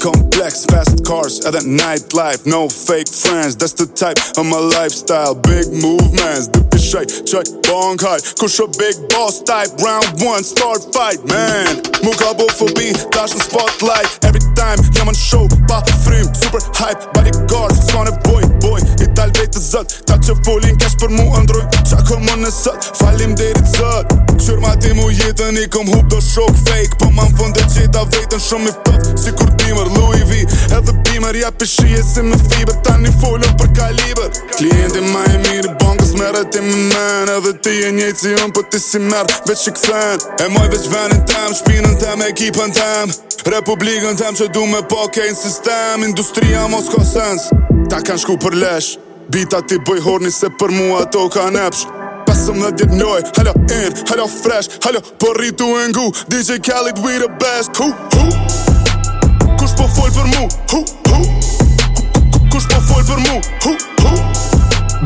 complex, fast cars at a nightlife. No fake friends, that's the type of my lifestyle. Big movements, dippy shake, check, bong high. Kush a big boss type, round one, start fight, man. Mugabo for me, dash and spotlight. Every time, yeah man, show, ba, free, super hype, bodyguard, of boy, boy. dal vej të zët Ta që folin kesh për mu ndroj Qa ko më në sët, falim deri të zët Qër ma ti mu jetën i kom hup do shok fake Po ma më fënde që i ta vejtën shumë i fëtë Si kur dimër, Louis V Edhe bimer ja pëshi si me fiber Ta një folën për kaliber Klienti ma e mirë, bankës me rëti me men Edhe ti e njejtë si unë, për po ti si merë Veç i këthen E moj veç venin tem, shpinën tem, ekipën tem Republikën tem që du me po kejnë sistem Industria mos ko sens Ta kanë shku për lesh Bita ti bëj horni se për mua ato ka nepsh Pesëm dhe djetë njoj, halo in, halo fresh Halo për rritu e ngu, DJ Khaled we the best Hu, hu, kush po fol për mu, hu, hu Kush po fol për mu, hu, hu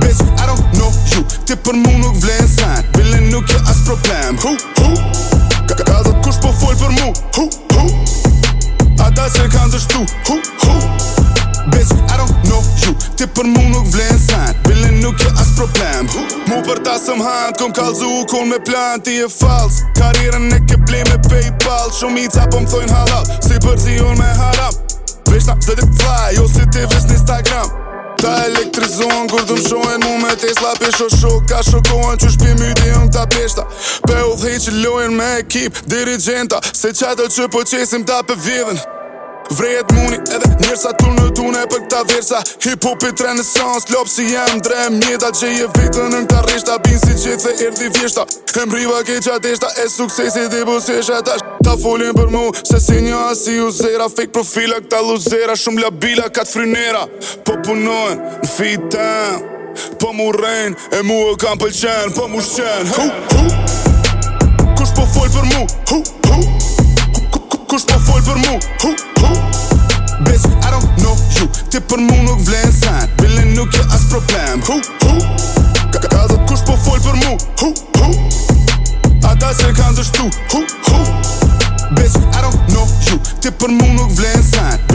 Bitch, I don't know you, ti për mu nuk vlen sen Billin nuk jo as problem, hu, hu Ka, kush po fol për mu, hu, hu Ata se kanë dështu hu, hu Ti për mu nuk vlen sen Billin nuk jo as problem Mu për ta sëm hand Kom kalzu u kon me plan Ti e fals Karirën e ke ble me Paypal Shumica po më thojnë halal Si për zi unë me haram Vesh na zë dit fly Jo si ti vesh n'Instagram Instagram Ta elektrizon, Kur të më shohen mu me Tesla Pesho shok Ka shokohen që shpi myti Jo unë ta peshta Pe u dhej që lojen me ekip Dirigenta Se qatë që po qesim ta për vjedhen Vrejet muni edhe njërsa tu në tune për këta versa Hip hop i në sans, lop si jem drem Mjeta që je vitën në këta reshta Bin si gjithë dhe erdi vjeshta Hem riva ke qatishta e suksesi dhe busesha Ta sh** ta folin për mu Se si një asi u zera Fake profila këta luzera Shumë labila ka të frinera Po punojnë në fitem Po mu rejnë e mu e kam pëlqenë Po mu shqenë Hu hu Kush po fol për mu Hu hu Kush po fol për mu Hu hu Ti për mu nuk vlen sen Billin nuk jo as problem Hu, hu Ka dhe kush po fol për mu Hu, hu Ata se kanë dështu Hu, hu Bitch, I don't know you Ti për mu nuk vlen sen